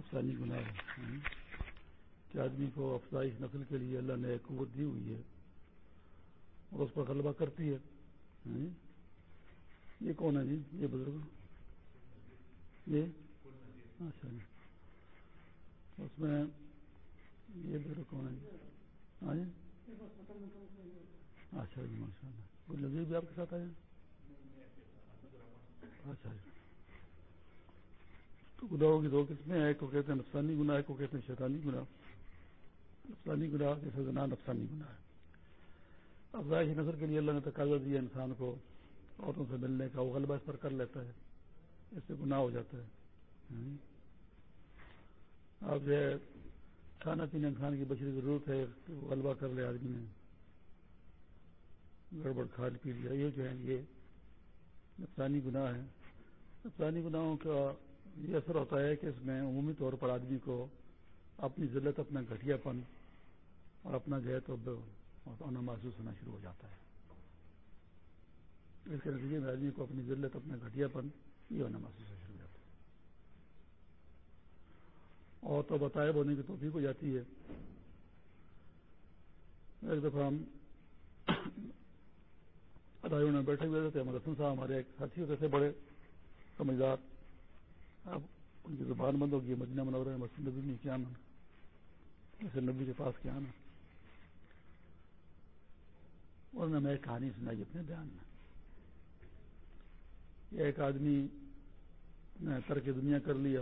نفسانی گناہ ہے کہ آدمی کو افزائش نسل کے لیے اللہ نے ایک قوت دی ہوئی ہے اور اس پر غلبہ کرتی ہے۔ ہاں جی؟ یہ کون ہے جی؟ یہ بزرگ؟ یہ؟ اچھا جی۔ اس میں یہ بزرگ کون ہے جی؟ ہاں جی؟ اچھا جی ماشاء اللہ کوئی نظیر بھی آپ کے ساتھ آئے اچھا جی۔ تو گناہوں کی دو قسمیں ایک کو کہتے ہیں نفسانی گناہ، ایک کو کہتے ہیں شیطانی گناہ۔ نفسانی گناہ جیسے گناہ نفسانی گناہ ہے۔ افزائش نظر کے لیے اللہ نے تقاضا دیا انسان کو، عورتوں سے ملنے کا، وہ غلبہ اس پر کر لیتا ہے۔ اس سے گناہ ہو جاتا ہے۔ یعنی اب جو ہے، کھانا پینا انسان کی بچری ضرورت ہے کہ وہ غلبہ کر لے آدمی نے۔ گڑبڑ کھال پی لیا، یہ جو ہے، یہ نفسانی گناہ ہے۔ نفسانی گناہوں کا یہ اثر ہوتا ہے کہ اس میں عمومی طور پر آدمی کو اپنی ذلت، اپنا گھٹیا پن اور اپنا جو ہے تو ہونا محسوس ہونا شروع ہو جاتا ہے۔ اس کے نتیجے میں آدمی کو اپنی ضرورت اپنا گھٹیا پن یہ ہونا محسوس ہونا شروع ہو جاتا ہے۔ اور تو بتائے ہونے کی توفیق ہو جاتی ہے۔ ایک دفعہ ہم اداروں میں بیٹھے ہوئے تھے رسم صاحب ہمارے ایک ساتھی ہوتے تھے، بڑے سمجھدار۔ اب ان کی زبان بند ہوگی، مدینہ منورہ مسجد نبی میں کیا آنا؟ جیسے نبی کے پاس کیا آنا؟ انہوں نے ہمیں ایک کہانی سنائی اپنے بیان میں۔ یہ ایک آدمی نے ترک دنیا کر لیا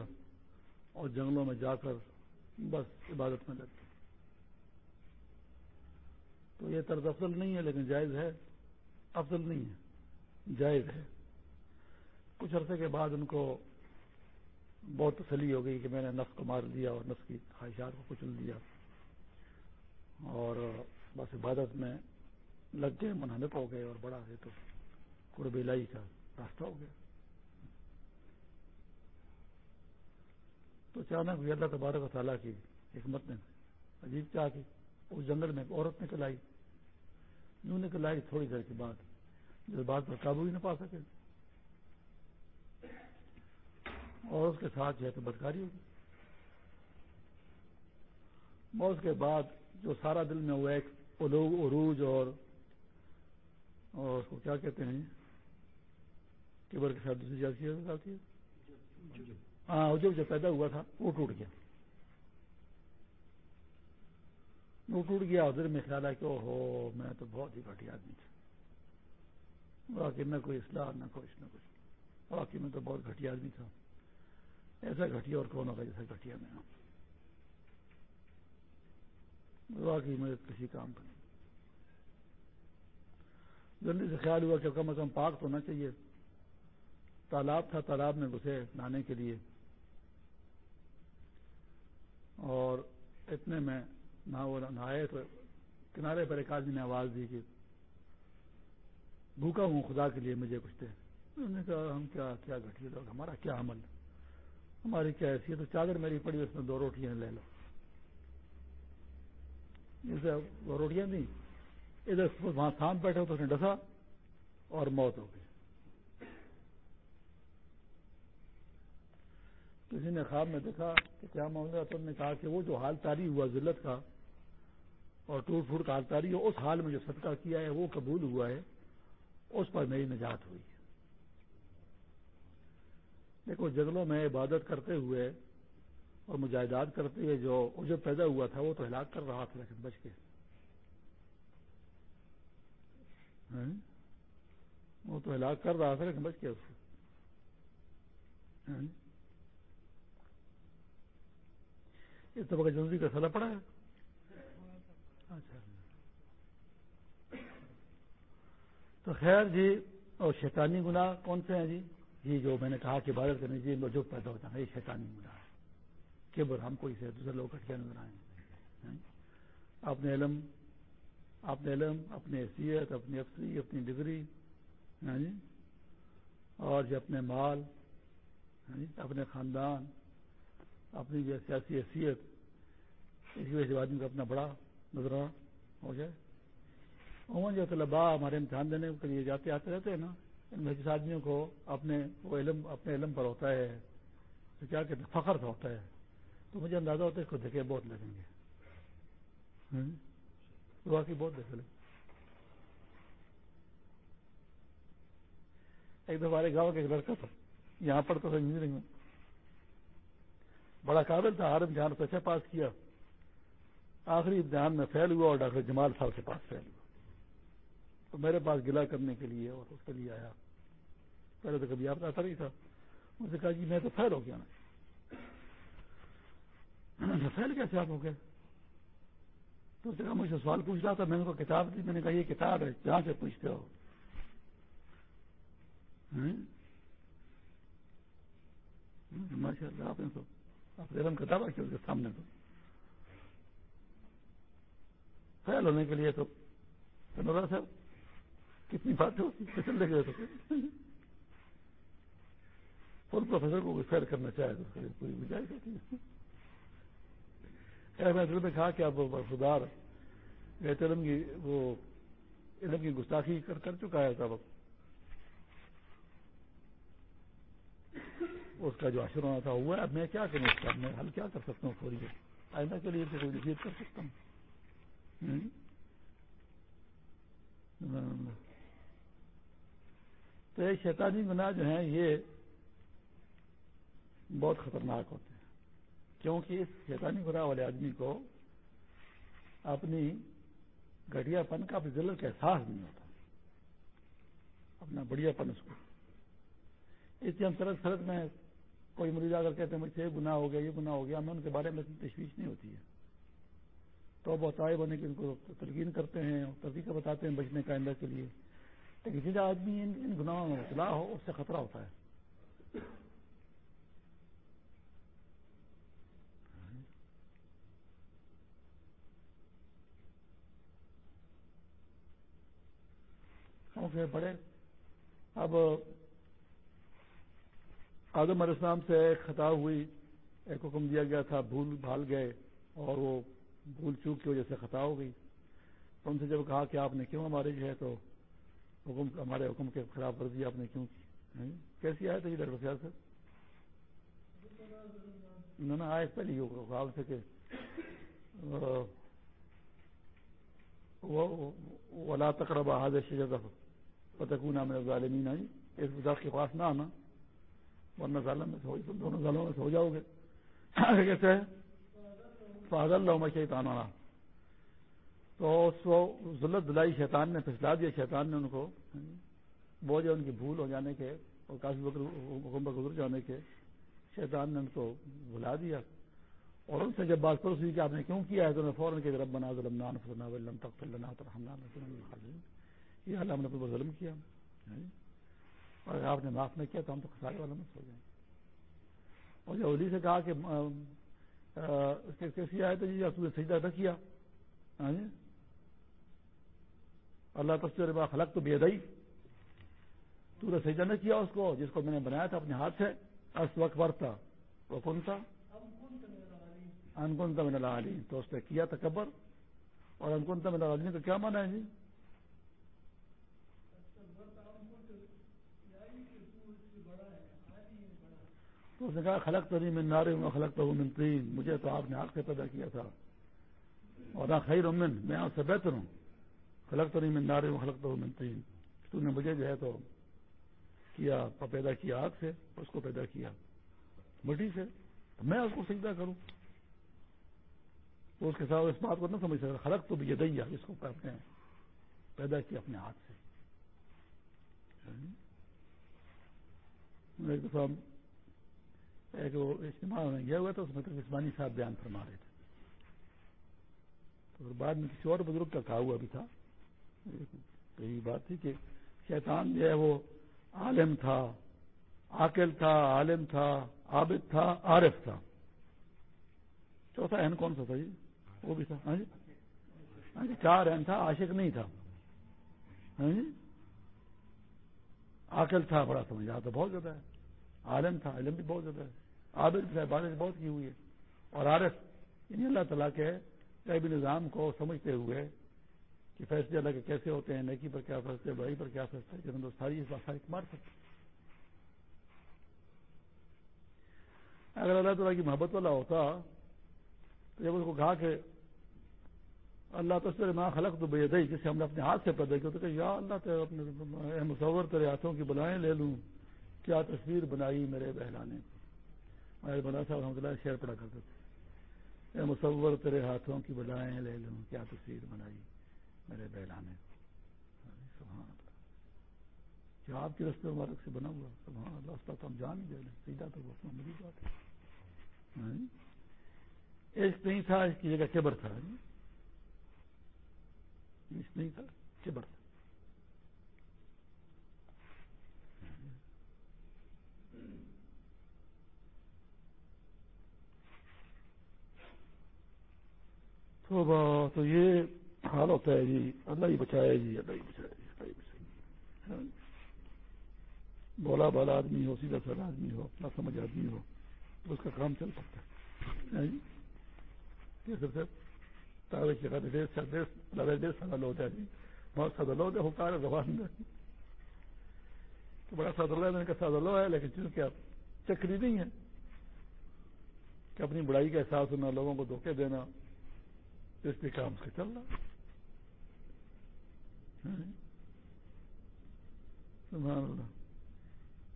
اور جنگلوں میں جا کر بس عبادت میں لگ تو یہ طرز افضل نہیں ہے، لیکن جائز ہے۔ افضل نہیں ہے، جائز ہے۔ کچھ عرصے کے بعد ان کو بہت تسلی ہو گئی کہ میں نے نفس کو مار دیا اور نفس کی خواہشات کو کچل دیا۔ اور بس عبادت میں لگ گئے، منہمک ہو گئے اور بڑا ہے تو قرب الہی کا راستہ ہو گیا۔ تو اچانک بھی اللہ تبارک و تعالیٰ کی حکمت نے عجیب چاہ کی، اس جنگل میں ایک عورت نکل آئی۔ یوں نکل آئی تھوڑی دیر کے بعد جس بات پر قابو ہی نہ پا سکے۔ اور اس کے ساتھ جو ہے تو بدکاری ہوگی۔ اور اس کے بعد جو سارا دل میں ہوا ایک عروج اور اور اس کو کیا کہتے ہیں؟ کیبر کے ساتھ دوسری جاتی آتی ہے؟ ہاں جو جو پیدا ہوا تھا، وہ ٹوٹ گیا۔ وہ ٹوٹ گیا ادھر میں خیال ہے کہ ہو میں تو بہت ہی گھٹی آدمی تھا۔ باقی نہ کوئی اصلاح نہ کچھ نہ کچھ باقی میں تو بہت گھٹیا آدمی تھا۔ ایسا گھٹیا اور کون ہوگا جیسا گھٹیا میں باقی میں کسی کام کا نہیں۔ جلدی سے خیال ہوا کہ کم از کم پاک تو ہونا چاہیے۔ تالاب تھا، تالاب میں گھسے نہانے کے لیے۔ اور اتنے میں نہ وہ نہائے تو کنارے پر ایک آدمی نے آواز دی کہ بھوکا ہوں، خدا کے لیے مجھے کچھ دے۔ انہوں نے کہا، ہم کیا کیا گھٹی لوگ، ہمارا کیا عمل؟ ہے ہماری کیا حیثیت تو چادر میری پڑی، اس میں دو روٹیاں لے لو۔ جیسے دو روٹیاں نہیں۔ ادھر وہاں تھام بیٹھے تو اس نے ڈسا اور موت ہو گئی۔ کسی نے خواب میں دیکھا کہ کیا معاملہ تو نے کہا کہ وہ جو حال تاری ہوا ذلت کا اور ٹوٹ پھوٹ کا حال تاری ہو اس حال میں جو صدقہ کیا ہے، وہ قبول ہوا ہے، اس پر میری نجات ہوئی۔ دیکھو، جنگلوں میں عبادت کرتے ہوئے اور مجاہدات کرتے ہوئے جو جو پیدا ہوا تھا، وہ تو ہلاک کر رہا تھا، لیکن بچ کے ہاں؟ وہ تو ہلاک کر رہا تھا، لیکن بچ کے اس کو۔ ہاں؟ اس طبقہ جنوبی کا سلا پڑا ہے۔ اچھا۔ تو خیر جی اور شیطانی گناہ کون سے ہیں جی؟ جی جو میں نے کہا کہ عبادت کرنی جی جو پیدا ہوتا ہے یہ شیطانی گناہ ہے۔ کہ بر ہم کو اسے دوسرے لوگ کٹیا نظر آئے اپنے علم اپنے علم، اپنی حیثیت، اپنی افسری، اپنی ڈگری اور جو اپنے مال اپنے خاندان، اپنی جو سیاسی حیثیت، اسی وجہ سے آدمی کا اپنا بڑا نظرہ ہو جائے۔ عموماً جو طلباء ہمارے امتحان دینے کے لیے جاتے، آتے رہتے ہیں نا۔ جس آدمیوں کو اپنے وہ علم اپنے علم پر ہوتا ہے، تو کیا کہتے ہیں؟ فخر ہوتا ہے۔ تو مجھے اندازہ ہوتا ہے اس کو دھکے بہت لگیں گے۔ واقعی بہت دیکھ لیں۔ ایک دفعہ ہمارے گاؤں کا ایک لڑکا تھا، یہاں پڑھتا تھا انجینئرنگ میں۔ بڑا قابل تھا ہر امتحان پیسہ پاس کیا۔ آخری امتحان میں فیل ہوا اور ڈاکٹر جمال صاحب کے پاس فیل ہوا۔ تو میرے پاس گلا کرنے کے لیے اور اس کے لیے آیا۔ پہلے تو کبھی آپ آتا نہیں تھا۔ مجھے کہا جی میں تو فیل ہو گیا نا۔ فیل کیسے آپ ہو گئے؟ تو اس نے کہا مجھ سے سوال پوچھ رہا تھا۔ میں نے کو کتاب دی۔ میں نے کہا یہ کتاب ہے، جہاں سے پوچھتے ہو۔ ماشاء اللہ آپ نے تو آپ علم کا دعویٰ اس کے سامنے تو۔ فیل ہونے کے لیے تو صاحب کتنی بات ہوتی چل گئے تو۔ فل پروفیسر کو فیل کرنا چاہے تو کوئی گنجائش ہوتی ہے میں دل میں کہا کہ اب خدار علم کی وہ علم کی گستاخی کر کر چکا ہے تب اس کا جو اشر ہونا تھا ہوا ہے، اب میں کیا کروں؟ اس کا میں حل کیا کر سکتا ہوں فوری آئندہ کے لیے کوئی نصیب کر سکتا ہوں۔ تو یہ شیطانی گناہ جو ہیں، یہ بہت خطرناک ہوتے ہیں۔ کیونکہ اس شیطانی گناہ والے آدمی کو اپنی گٹیا پن کا اپنی ضلع کا احساس نہیں ہوتا۔ اپنا بڑھیا پن اس کو۔ اس لیے ہم سرد سرد میں کوئی مریض آ کر کہتے ہیں مجھ سے یہ گناہ ہو گیا، یہ گناہ ہو گیا ہمیں ان کے بارے میں تشویش نہیں ہوتی ہے۔ تو بہت آئے بنے کے ان کو تلقین کرتے ہیں اور طریقہ بتاتے ہیں بچنے کا آئندہ کے لیے۔ لیکن جس آدمی ان ان گناہوں میں مبتلا ہو، اس سے خطرہ ہوتا ہے۔ بڑے اب آدم علیہ السلام سے ایک خطا ہوئی، ایک حکم دیا گیا تھا، بھول بھال گئے اور وہ بھول چوک کی وجہ سے خطا ہو گئی۔ تو ان سے جب کہا کہ آپ نے کیوں ہمارے جو ہے، تو حکم، ہمارے حکم کے خلاف ورزی آپ نے کیوں کی؟ کیسی آئے تھے ڈاکٹر خیال سے انہوں نے آئے پہلی خیال سے کہ ولا تقرب حاضر شجر پتکون میں ظالمین آئی یعنی اس بزاق کے پاس نہ آنا، ورنہ ظالم میں سے دونوں ظالموں میں سے ہو جاؤ گے۔ کیسے فاضل اللہ میں شیطان آنا تو اس کو ذلت دلائی شیطان نے، پھسلا دیا شیطان نے ان کو ہاں جی، بوجھ ان کی بھول ہو جانے کے اور کافی وقت حکم پر گزر جانے کے شیطان نے ان کو بلا دیا۔ اور ان سے جب بات پروس ہوئی کہ آپ نے کیوں کیا ہے؟ تو انہیں فوراً کے رب بنا ظلم نان فلنا ولم تک فلنا تو یہ حال ہم نے اپنے ظلم کیا ہاں جی۔ اور اگر آپ نے معاف نہیں کیا تو ہم تو خسارے والا میں سو جائیں۔ اور جب علی سے کہا کہ کیسی آئے تو جی آپ نے سجدہ نہ کیا ہاں جی۔ اللہ تصویر با خلق تو بے دئی تو نے سجدہ نہ کیا اس کو، جس کو میں نے بنایا تھا اپنے ہاتھ سے۔ اس وقت برتا وہ کون تھا؟ انکن تمن علی تو اس نے کیا تکبر۔ اور انکن تمن علی کا کیا مانا ہے؟ جی تو اس نے کہا، خلق تو نہیں، میں نارے ہوں خلق تو ہوں تین مجھے تو آپ نے آگ سے پیدا کیا تھا۔ اور نہ خیر امن میں آپ سے بہتر ہوں۔ خلق تو نہیں میں نارے ہوں خلق تو ہوں تین تو نے مجھے جو ہے تو کیا پیدا کیا آگ سے، اس کو پیدا کیا مٹی سے۔ میں اس کو سجدہ کروں۔ تو اس کے ساتھ اس بات کو نہ سمجھ سکتا۔ خلق تو بھی یہ دیا اس کو کہتے ہیں پیدا کیا اپنے ہاتھ سے۔ ایک دفعہ ایک وہ اجتماع میں گیا ہوا تھا، اس میں تو عثمانی صاحب بیان فرما رہے تھے۔ تو بعد میں کسی اور بزرگ کا کہا ہوا بھی تھا۔ یہی بات تھی کہ شیطان جو ہے وہ عالم تھا، عاقل تھا، عالم تھا، عابد تھا، عارف تھا۔ چوتھا اہم کون سا تھا جی؟ وہ بھی تھا۔ ہاں جی؟ ہاں جی چار اہم تھا، عاشق نہیں تھا۔ ہاں جی؟ عاقل تھا، بڑا سمجھا تو بہت زیادہ ہے۔ عالم تھا، علم بھی بہت زیادہ ہے۔ عابد سے بارش بہت کی ہوئی ہے۔ اور عارف یعنی اللہ تعالیٰ کے بھی نظام کو سمجھتے ہوئے کہ فیصلے اللہ کے کیسے ہوتے ہیں، نیکی پر کیا فیصلے بڑائی پر کیا فیصلے جنہوں نے ساری اس بات مار سکتے اگر اللہ تعالیٰ کی محبت والا ہوتا، تو جب اس کو کہا کہ اللہ تو ماں خلق تو بے دئی جسے ہم نے اپنے ہاتھ سے پیدا کیا، تو کہ یا اللہ تو اپنے مصور، تیرے ہاتھوں کی بلائیں لے لوں۔ کیا تصویر بنائی میرے بہلانے کو میرے بلا صاحب رحمۃ اللہ شعر پڑا کرتے تھے۔ اے مصور، تیرے ہاتھوں کی بلائیں لے لوں، کیا تصویر بنائی؟ میرے بہلانے کو سبحان اللہ۔ کیا آپ کے رستے مبارک سے بنا ہوا۔ سبحان اللہ، اس تو ہم جان ہی گئے۔ سیدھا تو وہ میری بات۔ ہاں؟ ہے عشق نہیں تھا، اس کی جگہ کبر تھا۔ ہاں؟ عشق نہیں تھا، کبر تھا۔ تو یہ حال ہوتا ہے جی۔ اللہ ہی بچایا جی اللہ ہی بچایا جی اللہ ہی بچایا بولا ہاں۔ بالا آدمی ہو، سیدھا سر آدمی ہو، اپنا سمجھ آدمی ہو، تو اس کا کام چل پڑتا ہے۔ ہاں جی۔ لوگ ہے۔ جی بہت سادہ لوگ ہے حکار زبان میں تو بڑا سادہ لو کا سادہ لو ہے، لیکن چونکہ آپ چکری نہیں ہے کہ اپنی بڑائی کا احساس ہونا، لوگوں کو دھوکے دینا، اس پہ کام سے چل رہا سبحان اللہ۔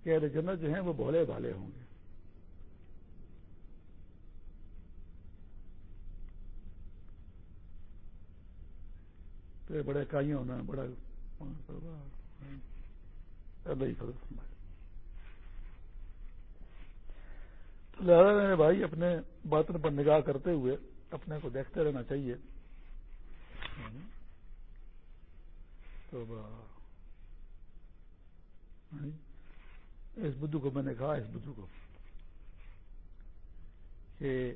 کہ جنت جو ہیں وہ بھولے بھالے ہوں گے۔ تو بڑے کائیاں ہونا بڑا تو لہٰذا میرے بھائی، اپنے باطن پر نگاہ کرتے ہوئے اپنے کو دیکھتے رہنا چاہیے۔ تو ہاں جی؟ اس بدھو کو میں نے کہا، اس بدھو کو۔ کہ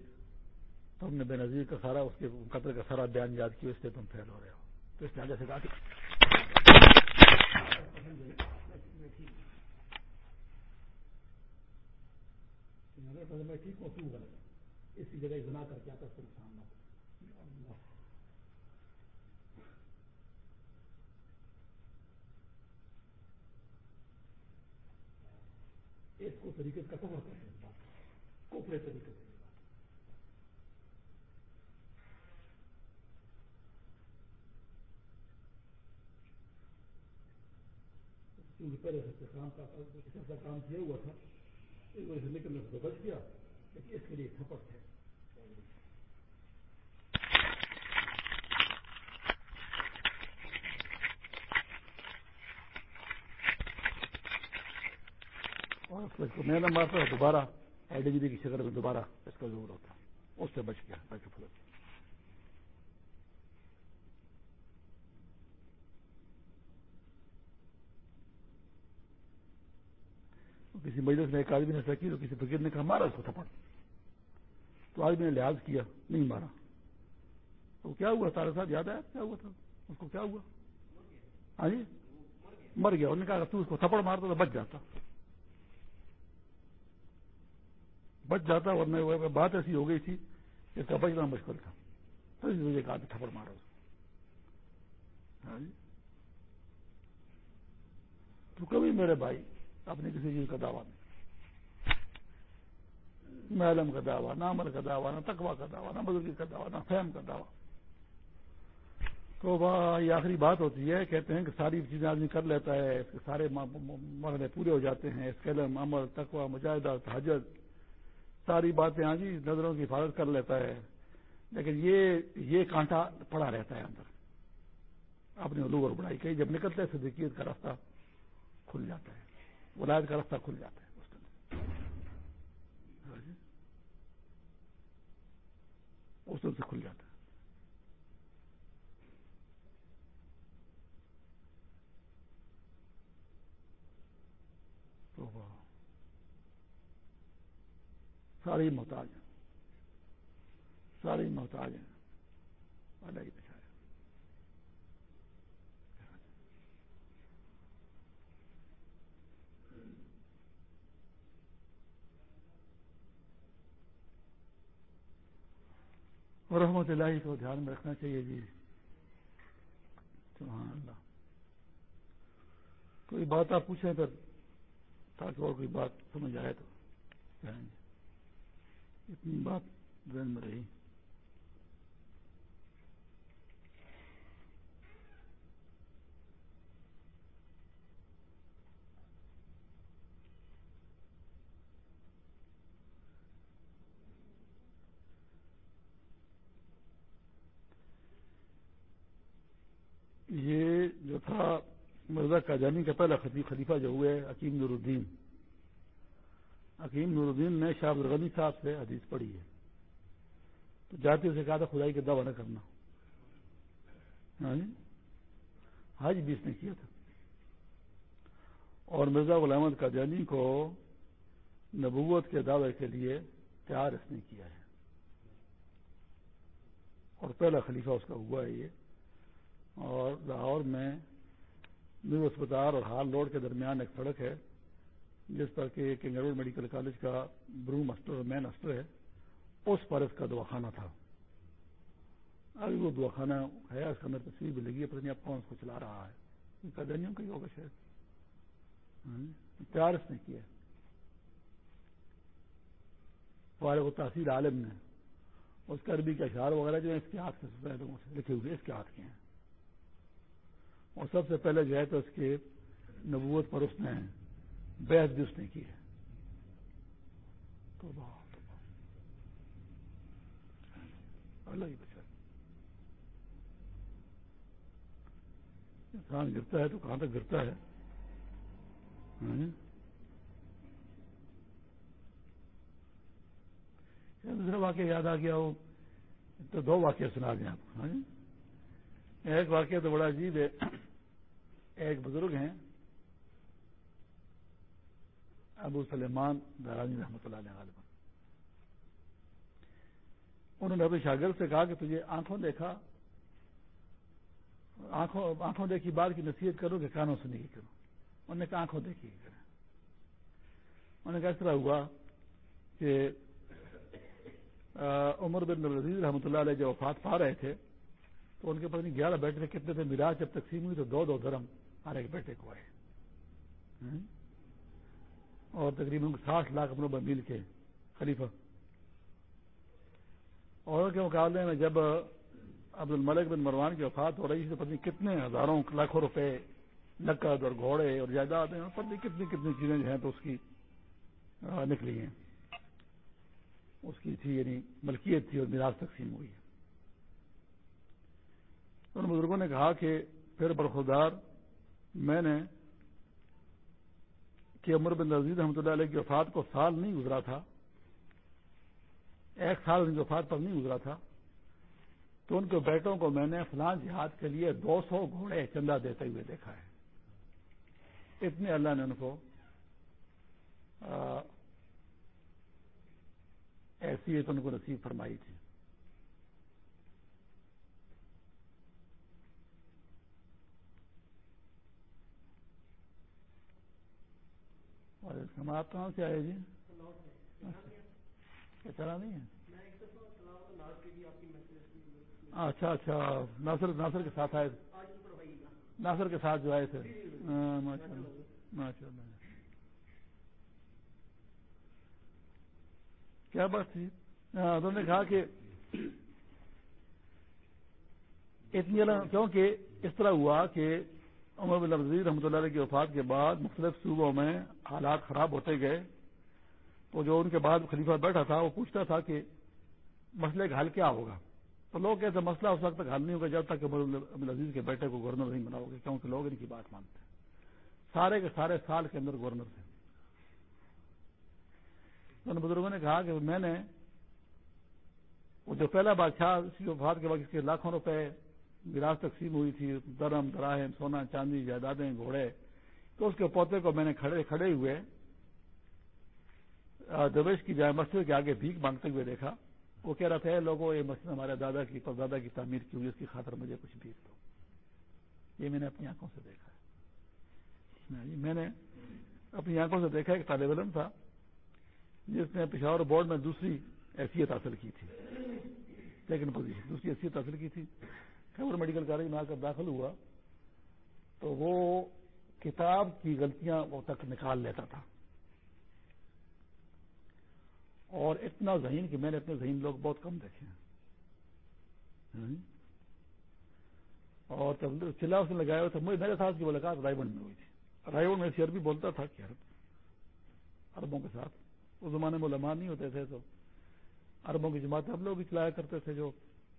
تم نے بے نظیر کا سارا، اس کے قتل کا سارا بیان یاد کیا، اس سے تم فیل ہو رہے ہو۔ تو اس نے آگے سے کہا کہ میں ٹھیک ہوں کیوں غلط اس کی جگہ گنا کر کے آتا سامنا اس کو طریقے کا کفر کرتے ہیں۔ کوپڑے طریقے سے۔ کیونکہ پہلے سے کام کا ایسا کام کیا ہوا تھا ایک وجہ سے نکلنے سے بچ گیا لیکن اس کے لیے تھپٹ ہے۔ میں نے مارتا دوبارہ ایڈیجری کی شکل میں دوبارہ اس کا ضرور ہوتا اس سے بچ گیا، بچ فرق کسی مجلس میں ایک آدمی نے سکی تو کسی فکر نے کہا، مارا اس کو تھپڑ۔ تو آدمی نے لحاظ کیا، نہیں مارا۔ تو کیا ہوا تارے صاحب؟ یاد آیا کیا ہوا تھا؟ اس کو کیا ہوا؟ ہاں جی؟ مر گیا۔ انہوں نے کہا تو اس کو تھپڑ مارتا تو بچ جاتا۔ بچ جاتا ورنہ بات ایسی ہو گئی تھی کہ اس کا بچنا مشکل تھا۔ تو اس وجہ کہا تھپڑ مارا ہاں جی۔ تو کبھی میرے بھائی اپنے کسی چیز کا دعویٰ نہیں۔ نہ علم کا دعویٰ، نہ عمل کا دعویٰ، نہ تقوا کا دعویٰ، نہ بزرگی کا دعویٰ، نہ فہم کا دعویٰ۔ تو یہ آخری بات ہوتی ہے، کہتے ہیں کہ ساری چیزیں آدمی کر لیتا ہے، اس کے سارے مرحلے پورے ہو جاتے ہیں اس کے علم عمل تقوا مجاہدہ تحجد ساری باتیں ہاں جی نظروں کی حفاظت کر لیتا ہے۔ لیکن یہ یہ کانٹا پڑا رہتا ہے اندر۔ اپنی لوگ اور بڑائی کہیں جب نکلتا ہے صدیقیت کا راستہ کھل جاتا ہے۔ ولاد کا راستہ کھل جاتا ہے اس دن ہاں جی؟ سے کھل جاتا ہے تو ساری محتاج ہیں۔ ساری محتاج ہیں۔ الگ بچھایا اور رحمت اللہ کو دھیان میں رکھنا چاہیے جی۔ سبحان اللہ۔ کوئی بات آپ پوچھیں تو تاکہ اور کوئی بات سمجھ آئے تو۔ کہیں گے اتنی بات ذہن میں رہی یہ جو تھا مرزا کاجانی کا پہلا خلیفہ جو ہوئے حکیم نور الدین۔ حکیم نور الدین نے شاہ الغنی صاحب سے حدیث پڑھی ہے۔ تو جاتے اسے کہا تھا، خدائی کا دعوی نہ کرنا۔ ہاں جی؟ حج بھی اس نے کیا تھا۔ اور مرزا غلام قادیانی کو نبوت کے دعوے کے لیے تیار اس نے کیا ہے۔ اور پہلا خلیفہ اس کا ہوا ہے یہ۔ اور لاہور میں نیو اسپتال اور ہال روڈ کے درمیان ایک سڑک ہے۔ جس پر کہ کنگروڈ میڈیکل کالج کا بروم اسٹور مین اسٹور ہے، اس پر اس کا دواخانہ تھا۔ ابھی وہ دواخانہ ہے، اس کا اندر تصویر بھی لگی ہے، پتہ نہیں اب کون اس کو چلا رہا ہے۔ قدروں کا ہی ہوگا شاید۔ ہاں جی، پیار اس نے کیا فارغ تحصیل عالم نے۔ اس کا عربی کے اشعار وغیرہ جو ہے، اس کے ہاتھ سے لکھے ہوئے، اس کے ہاتھ کے ہیں۔ اور سب سے پہلے جو ہے تو اس کے نبوت پر اس نے بحث بھی اس نے کی ہے۔ تو اللہ ہی بچا انسان گرتا ہے تو کہاں تک گرتا ہے؟ ہاں؟ دوسرا واقعہ یاد آ گیا وہ تو دو واقعہ سنا دیں آپ کو ہاں جی؟ ایک واقعہ تو بڑا عجیب ہے۔ ایک بزرگ ہیں۔ ابو سلیمان دارانی رحمۃ اللہ علیہ غالب انہوں نے اپنے شاگرد سے کہا کہ تجھے آنکھوں دیکھا، آنکھوں دیکھی بات کی نصیحت کرو کہ کانوں سے نہیں کرو انہوں نے کہا آنکھوں دیکھی انہوں نے کہا اس طرح ہوا کہ عمر بن نظیر رحمۃ اللہ علیہ جو وفات پا رہے تھے، تو ان کے پتہ نہیں گیارہ بیٹے کتنے تھے؟ میراج جب تقسیم ہوئی تو دو دو دھرم ہر ایک بیٹے کو آئے۔ اور تقریباً ساٹھ لاکھ اپنوں مل کے خلیفہ۔ اور کے مقابلے میں جب عبد الملک بن مروان کی وفات ہو رہی تھی تو پتہ کتنے ہزاروں لاکھوں روپے نقد اور گھوڑے اور جائیداد ہیں پتہ کتنی کتنی چیزیں جو ہیں تو اس کی نکلی ہیں۔ اس کی تھی یعنی ملکیت تھی اور میراث تقسیم ہوئی۔ ہے ان بزرگوں نے کہا کہ پھر برخودار میں نے کہ عمر بن نزیر رحمۃ اللہ علیہ کی وفات کو سال نہیں گزرا تھا، ایک سال ان کی وفات پر نہیں گزرا تھا، تو ان کے بیٹوں کو میں نے فلاں جہاد کے لیے دو سو گھوڑے چندہ دیتے ہوئے دیکھا ہے۔ اتنے اللہ نے ان کو ایسی ان کو نصیب فرمائی تھی۔ اور ہم آپ کہاں سے آئے جی؟ چلا نہیں ہے۔ اچھا اچھا ناصر ناصر کے ساتھ آئے ناصر کے ساتھ جو آئے تھے۔ ہاں، ماشاء اللہ کیا بات تھی؟ انہوں نے کہا کہ اتنی کیونکہ اس طرح ہوا کہ عمر بن وزیر رحمۃ اللہ علیہ کی وفات کے بعد مختلف صوبوں میں حالات خراب ہوتے گئے۔ تو جو ان کے بعد خلیفہ بیٹھا تھا، وہ پوچھتا تھا کہ مسئلے کا حل کیا ہوگا؟ تو لوگ کہتے مسئلہ اس وقت تک حل نہیں ہوگا جب تک عبد العزیز کے بیٹے کو گورنر نہیں بناؤ گے، کیونکہ لوگ ان کی بات مانتے ہیں۔ سارے کے سارے سال کے اندر گورنر تھے۔ ان بزرگوں نے کہا کہ میں نے وہ جو پہلا بادشاہ اسی وفات کے بعد اس کے لاکھوں روپے گراس تقسیم ہوئی تھی، درم، دراہم، سونا، چاندی، جائیدادیں، گھوڑے۔ تو اس کے پوتے کو میں نے کھڑے کھڑے ہوئے دبیش کی جائے مسجد کے آگے بھیک مانگتے ہوئے دیکھا۔ وہ کہہ رہا تھا لوگوں یہ مسجد ہمارے دادا کی پردادا کی تعمیر کی ہوئی اس کی خاطر مجھے کچھ بھیک دو۔ یہ میں نے اپنی آنکھوں سے دیکھا۔ ہے میں نے اپنی آنکھوں سے دیکھا، ایک طالب علم تھا، جس نے پشاور بورڈ میں دوسری حیثیت حاصل کی تھی سیکنڈ پوزیشن، دوسری حیثیت حاصل کی تھی۔ خبر میڈیکل کالج میں آ کر داخل ہوا تو وہ کتاب کی غلطیاں وہ تک نکال لیتا تھا۔ اور اتنا ذہین کہ میں نے اپنے ذہین لوگ بہت کم دیکھے ہیں۔ اور چلا اس نے لگایا ہوا تھا میرے ساتھ کی ملاقات رائے میں ہوئی تھی۔ رائے میں شیئر بھی بولتا تھا کہ اربوں کے ساتھ۔ اس زمانے میں علماء نہیں ہوتے تھے تو عربوں کی جماعتیں ہم لوگ بھی چلایا کرتے تھے جو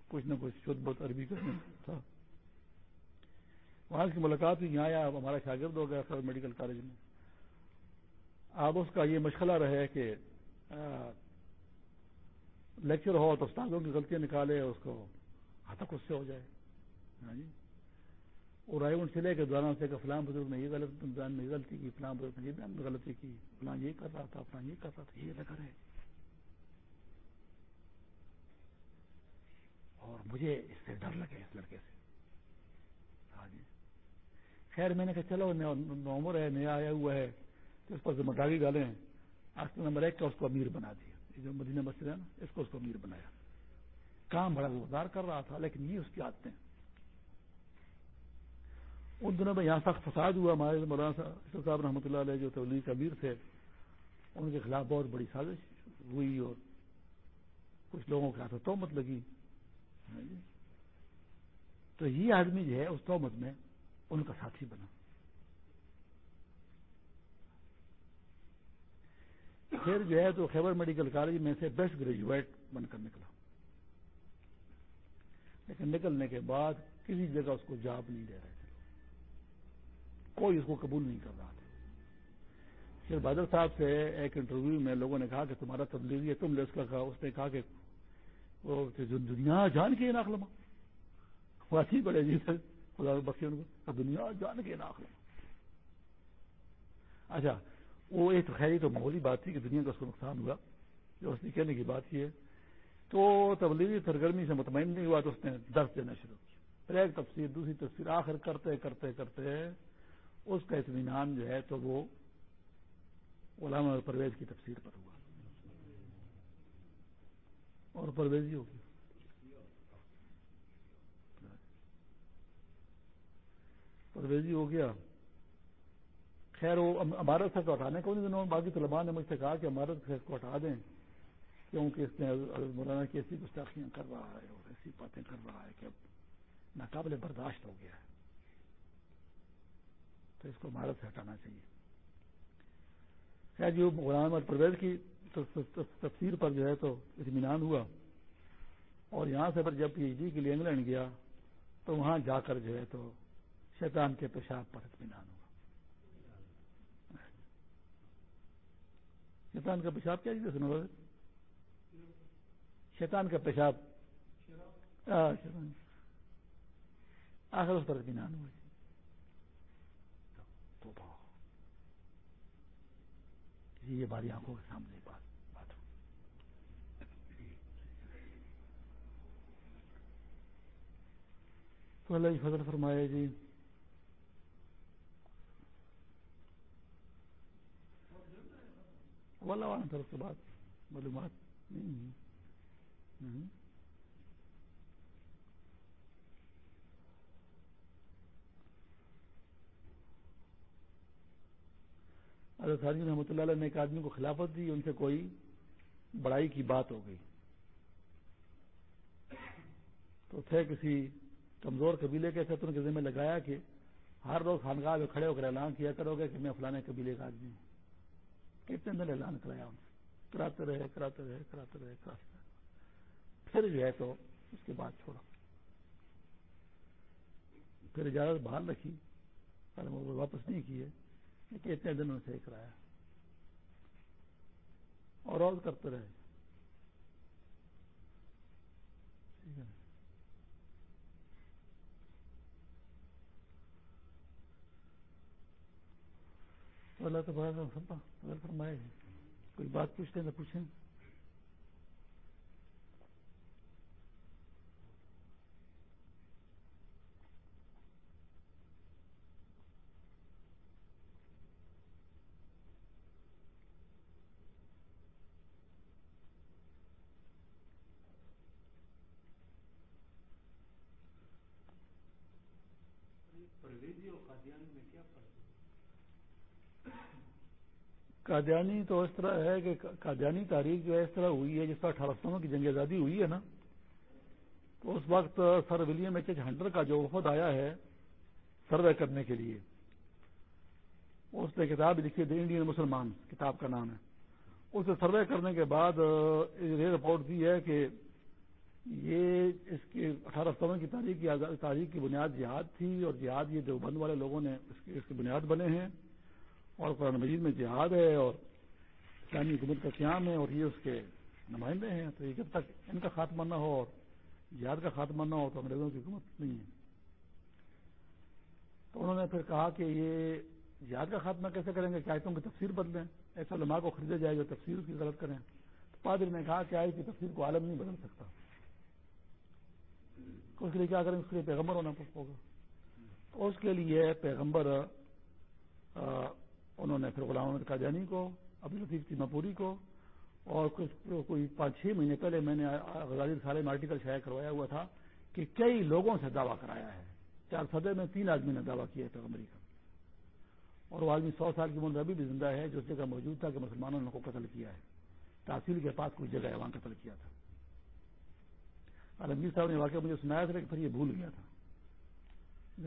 کچھ نہ کچھ شدھ بہت عربی کرنے تھا۔ وہاں کی ملاقات ہوئی، یہاں آیا، ہمارا شاگرد ہو گیا سر میڈیکل کالج میں۔ اب اس کا یہ مشغلہ رہے کہ لیکچر ہو تو استادوں کی غلطیاں نکالے، اس کو ہتک اس سے ہو جائے۔ ہاں جی۔ اور آئے ان سلے کے دوران سے کہ فلاں بزرگ نے یہ غلط بیان میں غلطی کی، فلاں بزرگ نے یہ غلطی کی، فلاں یہ کر رہا تھا، فلاں یہ کر رہا تھا، یہ لگا رہے۔ اور مجھے اس سے ڈر لگے اس لڑکے سے۔ ہاں جی خیر میں نے کہا، چلو نومر ہے، نیا آیا ہوا ہے، تو اس پر ذمہ داری ڈالیں۔ آج نمبر ایک کا اس کو امیر بنا دیا۔ جو مدینہ مسجد ہے نا، اس کو اس کو امیر بنایا۔ کام بڑا زوردار کر رہا تھا، لیکن یہ اس کی عادتیں۔ ان دنوں میں یہاں سخت فساد ہوا۔ ہمارے مولانا صاحب رحمۃ اللہ علیہ جو تبلیغ کا امیر تھے، ان کے خلاف بہت بڑی سازش ہوئی اور کچھ لوگوں کے ہاتھوں تومت لگی۔ تو یہ آدمی جو ہے اس تومت میں ان کا ساتھی بنا۔ پھر جو ہے تو خیبر میڈیکل کالج میں سے بیسٹ گریجویٹ بن کر نکلا۔ لیکن نکلنے کے بعد کسی جگہ اس کو جاب نہیں دے رہے تھے۔ کوئی اس کو قبول نہیں کر رہا تھا۔ پھر بادر صاحب سے ایک انٹرویو میں لوگوں نے کہا کہ تمہارا تبدیلی ہے تم نے اس کا کہا، اس نے کہا کہ وہ دنیا جان کے ناخ لما واقعی بڑے جی تھے خدا بخش دنیا جان کے ناخ لما اچھا وہ ایک خیری تو ماحولی بات تھی کہ دنیا کا اس کو نقصان ہوا۔ جو اس نے کہنے کی بات یہ تو تبلیغی سرگرمی سے مطمئن نہیں ہوا تو اس نے درد دینا شروع کیا۔ پھر ایک تفسیر، دوسری تفسیر، آخر کرتے کرتے کرتے اس کا اطمینان جو ہے تو وہ علامہ پرویز کی تفسیر پر ہوا۔ اور پرویزی ہو گیا پرویزی ہو گیا۔ خیر، وہ عمارت سے تو ہٹانے کو نہیں دنوں باقی طلبا نے مجھ سے کہا کہ عمارت کو ہٹا دیں، کیونکہ اس نے مولانا کی ایسی گستاخیاں کر رہا ہے اور ایسی باتیں کر رہا ہے کہ اب ناقابل برداشت ہو گیا ہے۔ تو اس کو عمارت سے ہٹانا چاہیے۔ خیر جی، جو مولانا پرویز کی تفسیر پر جو ہے تو اطمینان ہوا۔ اور یہاں سے پھر جب پی ایچ ڈی کے لیے انگلینڈ گیا، تو وہاں جا کر جو ہے تو شیطان کے پیشاب پر اطمینان ہوا۔ شیطان کا پیشاب کیا چیز سنو۔ شیطان کا پیشاب۔ آخر اس پر اطمینان ہوا۔ یہ باری آنکھوں کے سامنے بات بات ہو تو اللہ جی فضل فرمائے جی۔ والا والا طرف سے بات معلومات۔ نہیں حضرت خارجی رحمۃ اللہ علیہ نے ایک آدمی کو خلافت دی، ان سے کوئی بڑائی کی بات ہو گئی۔ تو تھے کسی کمزور قبیلے کے تھے ان کے ذمہ لگایا کہ ہر روز خانگاہ میں کھڑے ہو کر اعلان کیا کرو گے کہ میں فلانے قبیلے کا آدمی ہوں۔ کتنے دن اعلان کرایا ان سے کراتے رہے کراتے رہے کراتے رہے کراتے رہے۔ پھر جو ہے تو اس کے بعد چھوڑا پھر اجازت بحال رکھی۔ واپس نہیں کیے کہ اتنے دنوں سے کرایا۔ اور روز کرتے رہے۔ اللہ تو بڑا سب اگر فرمائے کوئی بات پوچھتے ہیں تو پوچھیں۔ قادیانی تو اس طرح ہے کہ قادیانی تاریخ جو ہے اس طرح ہوئی ہے، جس طرح اٹھارہ سو کی جنگ آزادی ہوئی ہے نا، تو اس وقت sir William H H Hunter کا جو وفد آیا ہے سروے کرنے کے لیے، اس نے کتاب لکھی دی انڈین مسلمان، کتاب کا نام ہے۔ اسے سروے کرنے کے بعد، یہ رپورٹ دی ہے کہ یہ اس کی اٹھارہ ستاون کی تاریخ کی تاریخ کی بنیاد جہاد تھی اور جہاد یہ دیوبند والے لوگوں نے اس کی بنیاد بنے ہیں۔ اور قرآن مجید میں جہاد ہے اور اسلامی حکومت کا قیام ہے اور یہ اس کے نمائندے ہیں، تو یہ جب تک ان کا خاتمہ نہ ہو اور جہاد کا خاتمہ نہ ہو تو انگریزوں کی حکومت نہیں ہے۔ تو انہوں نے پھر کہا کہ یہ جہاد کا خاتمہ کیسے کریں گے؟ آیتوں کی تفسیر بدلیں ایسا لمحہ کو خریدا جائے جو تفسیر کی غلط کریں۔ تو پادری نے کہا کہ آئے کی تفسیر کو عالم نہیں بدل سکتا۔ اس کے لیے کیا کریں؟ اس کے لیے پیغمبر ہونا ہوگا۔ اس کے لیے پیغمبر انہوں نے پھر غلام احمد قادیانی کو ابھی لطیف چیما پوری کو، اور کچھ کوئی پانچ چھ مہینے پہلے میں نے غزالی سالے میں آرٹیکل شائع کروایا ہوا تھا کہ کئی لوگوں سے دعویٰ کرایا ہے۔ چار صدر میں تین آدمی نے دعویٰ کیا ہے پیغمبری کا۔ اور وہ آدمی سو سال کی عمر ابھی بھی زندہ ہے، جو اس جگہ موجود تھا کہ مسلمانوں نے کو قتل کیا ہے۔ تحصیل کے پاس کوئی جگہ ہے، وہاں قتل کیا تھا۔ عالمگیر صاحب نے واقعہ مجھے سنایا تھا کہ پھر یہ بھول گیا تھا۔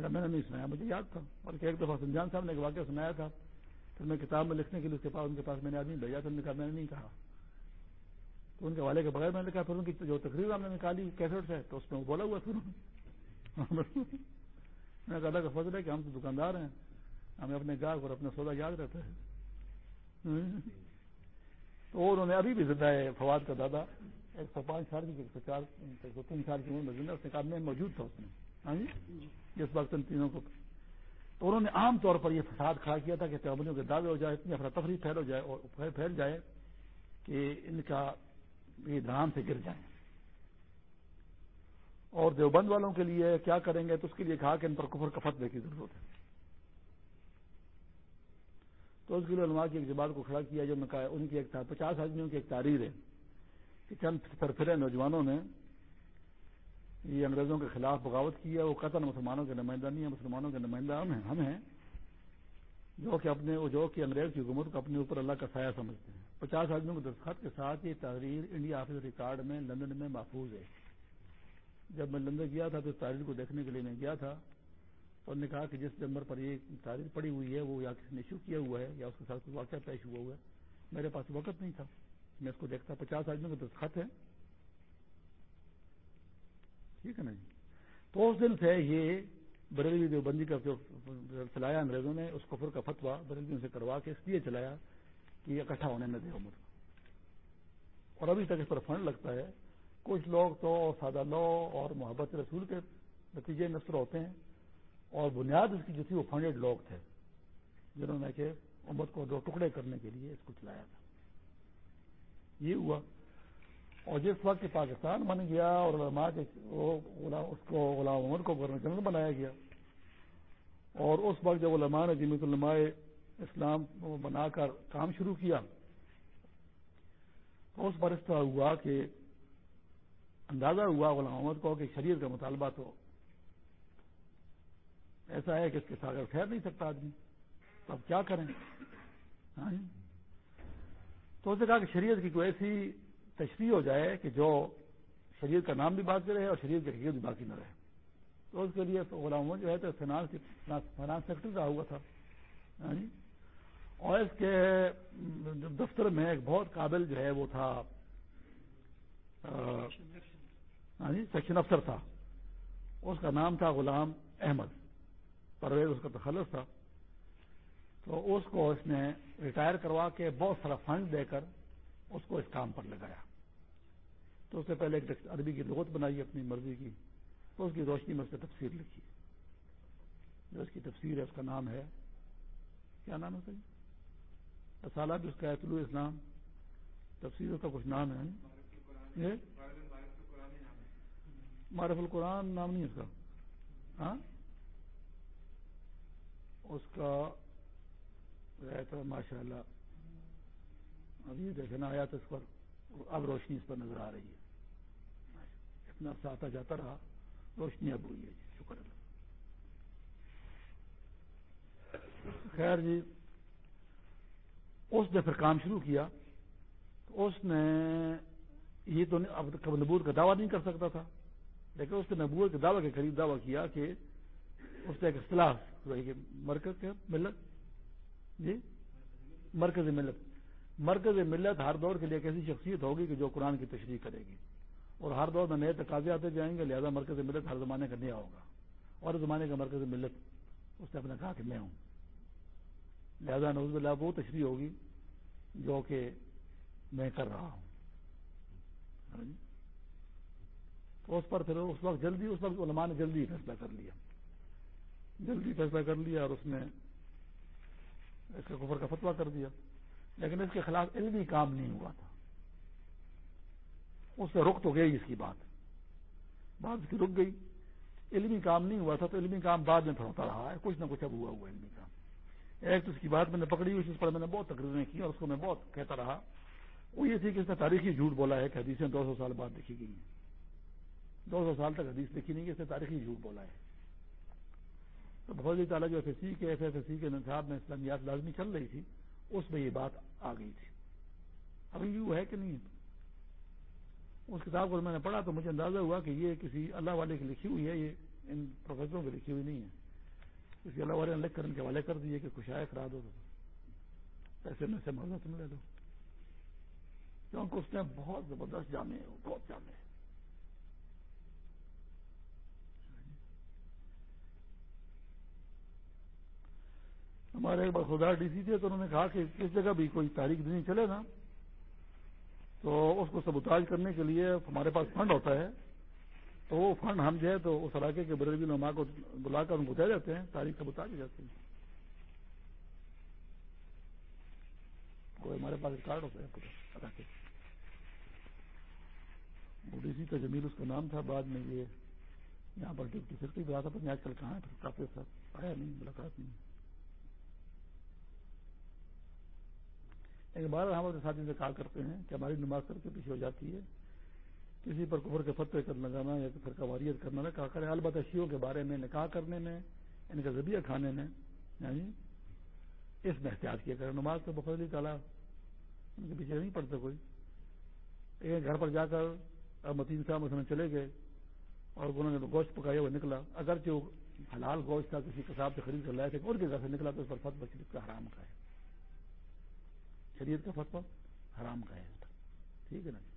میں نے نہیں سنایا، مجھے یاد تھا۔ بلکہ ایک دفعہ سنجان صاحب نے ایک واقعہ سنایا تھا۔ پھر میں کتاب میں لکھنے کے لیے اس کے پاس ان کے پاس میں نے آدمی بھیجا تھا نے کہا میں نے نہیں کہا۔ تو ان کے والے کے بغیر میں نے کہا، پھر ان کی جو تقریر ہم نے نکالی، کیسٹ سے تو اس میں وہ بولا ہوا پھر میں کہا کا فضل ہے کہ ہم تو دکاندار ہیں، ہمیں اپنے گاہک اور اپنا سودا یاد رہتا ہے۔ تو انہوں نے ابھی بھی زندہ ہے، فواد کا دادا، ایک سو پانچ سال کی، ایک سو چار، ایک سو تین سال کی عمر میں زندہ، اس نے کہا میں موجود تھا اس میں۔ ہاں جی؟ جس وقت ان تینوں کو تو انہوں نے عام طور پر یہ فساد کھڑا کیا تھا کہ پیغمبریوں کے دعوے ہو جائے، اتنی افراتفری پھیل ہو جائے اور پھیل جائے کہ ان کا یہ دھان سے گر جائیں۔ اور دیوبند والوں کے لیے کیا کریں گے؟ تو اس کے لیے کہا کہ ان پر کفر کا فتوے کی ضرورت ہے۔ تو اس کے لیے علماء کی ایک جماعت کو کھڑا کیا جو میں کہا ان کی ایک پچاس آدمیوں کی ایک تاریخ ہے کہ چند پھرے نوجوانوں نے یہ انگریزوں کے خلاف بغاوت کی ہے، وہ قطر مسلمانوں کے نمائندہ نہیں ہے مسلمانوں کے نمائندہ ہم ہیں ہم ہیں۔ جو کہ اپنے، جو کہ انگریز کی حکومت کو اپنے اوپر اللہ کا سایہ سمجھتے ہیں۔ پچاس آدمیوں کے دستخط کے ساتھ یہ تحریر انڈیا آفس ریکارڈ میں لندن میں محفوظ ہے۔ جب میں لندن گیا تھا تو اس تحریر کو دیکھنے کے لیے میں گیا تھا۔ تو انہوں نے کہا کہ جس نمبر پر یہ تحریر پڑی ہوئی ہے، وہ یا کسی نے ایشو کیا ہوا ہے یا اس کے ساتھ کوئی واقعہ پیش ہوا ہوا ہے۔ میرے پاس وقت نہیں تھا۔ میں اس کو دیکھتا پچاس آدمیوں کے دستخط ہے ٹھیک ہے نا جی؟ تو اس دن سے یہ بریلوی دیوبندی کا جو چلایا انگریزوں نے، اس کفر کا فتوا بریلویوں سے کروا کے اس لیے چلایا کہ یہ اکٹھا ہونے نہ دے عمر اور ابھی تک اس پر فنڈ لگتا ہے۔ کچھ لوگ تو سادہ لو اور محبت رسول کے نتیجے نصر ہوتے ہیں اور بنیاد اس کی جو تھی وہ فنڈیڈ لوگ تھے، جنہوں نے کہ امت کو دو ٹکڑے کرنے کے لیے اس کو چلایا تھا۔ یہ ہوا۔ اور جس وقت پاکستان بن گیا اور علماء کے اس کو غلام عمر کو گورنر جنرل بنایا گیا اور اس وقت جب علماء نے جمعیت علماء اسلام بنا کر کام شروع کیا تو اس پر اس طرح ہوا کہ اندازہ ہوا غلام محمد کو کہ شریعت کا مطالبہ تو ایسا ہے کہ اس کے ساتھ ٹھہر نہیں سکتا آدمی، تو اب کیا کریں؟ ہاں جی؟ تو اس نے کہا کہ شریعت کی کوئی ایسی تشریح ہو جائے کہ جو شریعت کا نام بھی باقی رہے اور شریعت کی حقیقت بھی باقی نہ رہے۔ تو اس کے لیے تو غلام جو ہے تو فائنانس فائنانس سیکٹر کا ہوا تھا۔ ہاں جی؟ اور اس کے دفتر میں ایک بہت قابل جو ہے وہ تھا ہاں جی، سیکشن افسر تھا۔ اس کا نام تھا غلام احمد۔ پرویز اس کا تخلص تھا۔ تو اس کو اس نے ریٹائر کروا کے بہت سارا فنڈ دے کر اس کو اس کام پر لگایا۔ تو اس سے پہلے ایک عربی کی لغت بنائی اپنی مرضی کی، تو اس کی روشنی میں اس نے تفسیر لکھی۔ جو اس کی تفسیر ہے، اس کا نام ہے، کیا نام ہے سر جی؟ سالہ بھی اس کا طلوع اسلام۔ تفسیر کا کچھ نام ہے۔ معرف القرآن نام نہیں اس کا۔ ہاں؟ اس کا رہتا ماشاء اللہ اب یہ دیکھنا آیا تو اس پر اب روشنی اس پر نظر آ رہی ہے۔ اتنا آتا جاتا رہا روشنی اب ہوئی ہے جی شکر اللہ۔ خیر جی اس نے پھر کام شروع کیا۔ تو اس نے یہ تو اب نبوت کا دعویٰ نہیں کر سکتا تھا، لیکن اس نے نبوت کے دعوے کے قریب دعویٰ کیا کہ اس نے ایک اصطلاح مرکز کیا، ملت۔ جی مرکز ملت۔ مرکز ملت ہر دور کے لیے ایک ایسی شخصیت ہوگی کہ جو قرآن کی تشریح کرے گی۔ اور ہر دور میں نئے تقاضے آتے جائیں گے، لہذا مرکز ملت ہر زمانے کا نیا ہوگا۔ اور زمانے کا مرکز ملت، اس نے اپنے کہا کہ میں ہوں۔ لہذا نوز اللہ وہ تشریح ہوگی جو کہ میں کر رہا ہوں۔ ہاں جی؟ تو اس پر پھر اس وقت جلدی، اس وقت علماء نے جلدی فیصلہ کر لیا۔ جلدی فیصلہ کر لیا اور اس نے اس کے کفر کا فتوا کر دیا۔ لیکن اس کے خلاف علمی کام نہیں ہوا تھا۔ اس سے رک تو گئی اس کی بات۔ بات اس کی رک گئی۔ علمی کام نہیں ہوا تھا تو علمی کام بعد میں پھر ہوتا رہا ہے۔ کچھ نہ کچھ اب ہوا ہوا علمی کام۔ ایک تو اس کی بات میں نے پکڑی ہوئی اس پر میں نے بہت تقریریں کی اور اس کو میں بہت کہتا رہا۔ وہ یہ تھی کہ اس نے تاریخی جھوٹ بولا ہے کہ حدیثیں دو سو سال بعد لکھی گئی ہیں۔ دو سو سال تک حدیث لکھی نہیں کہ اس نے تاریخی جھوٹ بولا ہے۔ تو بہت ہی تعالیٰ جو ایف ایس سی کے، ایف ایس ایس سی کے نصاب میں اسلامیات لازمی چل رہی تھی، اس میں یہ بات آ گئی تھی۔ ابھی یوں ہے کہ نہیں؟ اس کتاب کو میں نے پڑھا تو مجھے اندازہ ہوا کہ یہ کسی اللہ والے کی لکھی ہوئی ہے، یہ ان پروفیسروں کی لکھی ہوئی نہیں ہے۔ کسی اللہ والے نے لکھ کر ان کے حوالے کر دیے کہ کچھ آئے کرا دو پیسے میں سے مرضا تم لے لو کیونکہ اس نے بہت زبردست جامع ہے، بہت جامع ہے۔ ہمارے ایک بار خدا ڈی سی تھے تو انہوں نے کہا کہ کس جگہ بھی کوئی تاریخ دینی چلے نا۔ تو اس کو سبوتاج کرنے کے لیے ہمارے پاس فنڈ ہوتا ہے۔ تو وہ فنڈ ہم جو ہے تو اس علاقے کے بریلوی نما کو بلا کر ان کو دے دیتے ہیں، تاریخ سبوتاج جاتی ہے۔ کوئی ہمارے پاس ریکارڈ ہوتا ہے، پورا علاقے ڈی سی جی کا جمیل اس کا نام تھا، بعد میں یہ یہاں پر ڈپٹی سیکرٹری بھی آتا تھا آج کل کہاں ہے؟ پھر کافی سر آیا نہیں، ملاقات نہیں۔ لیکن بار ہم اپنے ساتھی سے کہا کرتے ہیں کہ ہماری نماز کر کے پیچھے ہو جاتی ہے، کسی پر کفر کے فتوے کر لگانا یا پھر قواریت کرنا، نہ کہا کرے البتہ شیوں کے بارے میں نکاح کرنے میں یعنی ان کا ذبیہ کھانے میں یعنی اس میں احتیاط کیا کرے۔ نماز تو بفلی تعالیٰ، ان کے پیچھے نہیں پڑتا کوئی۔ ایک گھر پر جا کر اب متین صاحب اس میں چلے گئے اور انہوں نے گوشت پکایا ہوا نکلا۔ اگرچہ حلال گوشت تھا، کسی کساب سے خرید کر لائے تھے اور کے گھر سے نکلا تو اس پر فت بچ کا حرام کا ہے شریعت کا فتوا حرام کا ہے ٹھیک ہے نا جی؟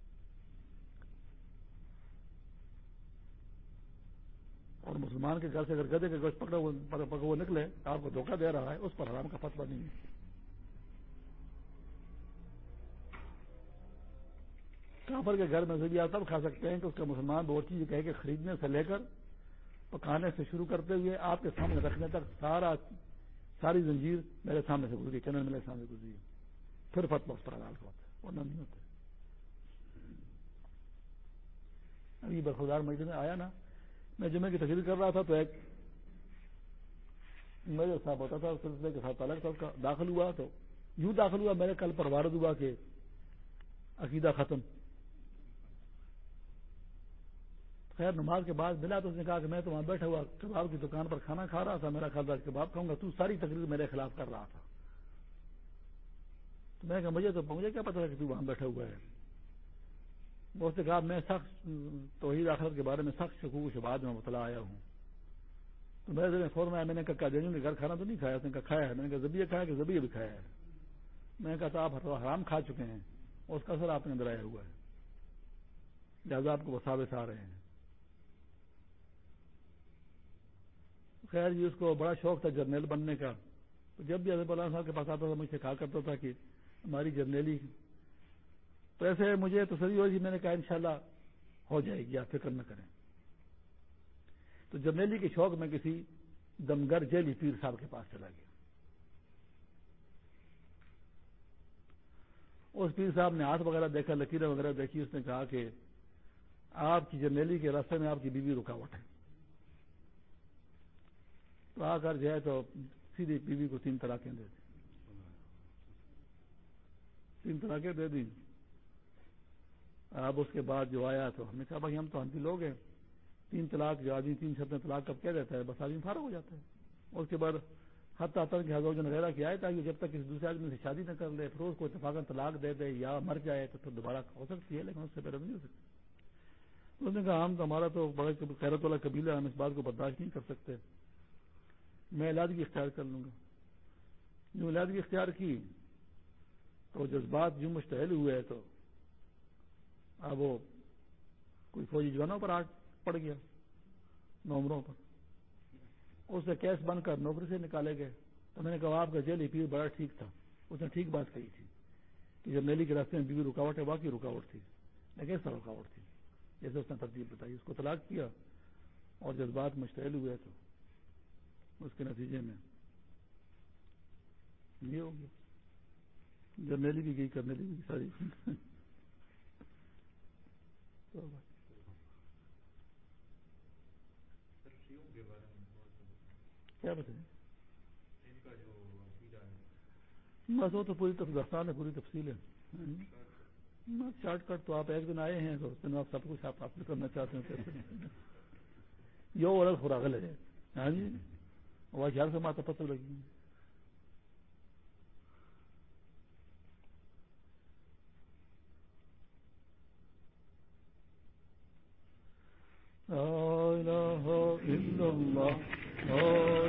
اور مسلمان کے گھر سے اگر گدے کے گوشت پکڑا پکا وہ نکلے، آپ کو دھوکہ دے رہا ہے، اس پر حرام کا فتوا نہیں ہے۔ کافر کے گھر میں سے بھی آپ تب کھا سکتے ہیں کہ اس کا مسلمان وہ چیز کہے کہ خریدنے سے لے کر پکانے سے شروع کرتے ہوئے آپ کے سامنے رکھنے تک سارا ساری زنجیر میرے سامنے سے گزری، چینل میرے سامنے گزری۔ پھر فتوا اس پر حلال کا ہوتا ہے ورنہ نہیں ہوتا ابھی برخودار مجھے میں آیا نا، میں جمعے کی تقریر کر رہا تھا تو ایک میرے صاحب ہوتا تھا، سلسلے کے ساتھ الگ تھا، اس کا داخل ہوا تو یوں داخل ہوا میرے کل پر وارد ہوا کہ عقیدہ ختم۔ خیر، نماز کے بعد ملا تو اس نے کہا کہ میں تو وہاں بیٹھا ہوا، کباب کی دکان پر کھانا کھا رہا تھا، میرا خیال کباب کھاؤں گا، تو ساری تقریر میرے خلاف کر رہا تھا۔ میں کہا، مجھے تو مجھے کیا پتا کہ تو وہاں بیٹھا ہوا ہے۔ اس نے کہا، میں سخت توحید آخرت کے بارے میں سخت شکوک شباد میں مطلع آیا ہوں۔ تو میرے فور میں میں نے کہا دینوں کے گھر کھانا تو نہیں کھایا؟ اس نے کہا، کھایا ہے۔ میں نے کہا، زبیہ کھایا کہ زبیہ بھی کھایا ہے؟ میں نے کہا، تو آپ حرام کھا چکے ہیں، اور اس کا اثر آپ نے اندر آیا ہوا ہے۔ لہٰذا آپ کو وساوس آ رہے ہیں۔ خیر جی اس کو بڑا شوق تھا جرنیل بننے کا۔ تو جب بھی اظہر اللہ صاحب کے پاس آتا تھا، مجھ سے کہا کرتا تھا کہ ہماری جرنیلی۔ تو ایسے مجھے تسلی ہو جی میں نے کہا انشاءاللہ ہو جائے گی، آپ فکر نہ کریں۔ تو جرنیلی کے شوق میں کسی دمگر جیلی پیر صاحب کے پاس چلا گیا۔ اس پیر صاحب نے ہاتھ وغیرہ دیکھا، لکیریں وغیرہ دیکھی، اس نے کہا کہ آپ کی جرنیلی کے راستے میں آپ کی بیوی رکاوٹ ہے۔ تو آ کر جائے تو سیدھی بیوی کو تین طلاقیں دے دیں تین طلاقیں دے دی اب اس کے بعد جو آیا تو ہم نے کہا بھائی ہم تو ہنسی لوگ ہیں۔ تین طلاق جو آدمی تین شرطیں طلاق کب کہہ دیتا ہے؟ بس آدمی فارغ ہو جاتا ہے۔ اس کے بعد حت آتر کے حضور وغیرہ کی آئے تاکہ جب تک کسی دوسرے آدمی سے شادی نہ کر لے، پھر اس کو اتفاق طلاق دے دے یا مر جائے تو پھر دوبارہ ہو سکتی ہے، لیکن اس سے پہلے نہیں ہو سکتی۔ اس نے کہا، ہم تو ہمارا تو بڑا خیرت والا قبیلہ ہم اس بات کو برداشت نہیں کر سکتے۔ میں علاج اختیار کر لوں گا۔ جو علاج اختیار کی تو جذبات جو مشتعل ہوئے تو اب وہ کوئی فوجی جوانوں پر آٹھ پڑ گیا نومروں پر۔ اس نے کیس بند کر نوکری سے نکالے گئے۔ تو میں نے کہا آپ کا جیل پیر بڑا ٹھیک تھا۔ اس نے ٹھیک بات کہی تھی کہ جب نیلی کے راستے میں بیوی رکاوٹ ہے، واقعی رکاوٹ تھی۔ لیکن ایسا رکاوٹ تھی۔ جیسے اس نے ترتیب بتائی، اس کو طلاق کیا اور جذبات مشتعل ہوئے تو اس کے نتیجے میں یہ ہو گیا۔ جرنیلی بھی گئی کرنے لی لگی ساری کیا بتائیں؟ بس وہ تو پوری دستان ہے پوری تفصیل ہے شارٹ کٹ تو آپ ایک دن آئے ہیں تو اس دن آپ سب کچھ آپ حاصل کرنا چاہتے ہیں۔ یہ اور خوراک ہے۔ ہاں جی؟ وہ خیال سے ماتا پتہ لگی۔ لا إله إلا الله. لا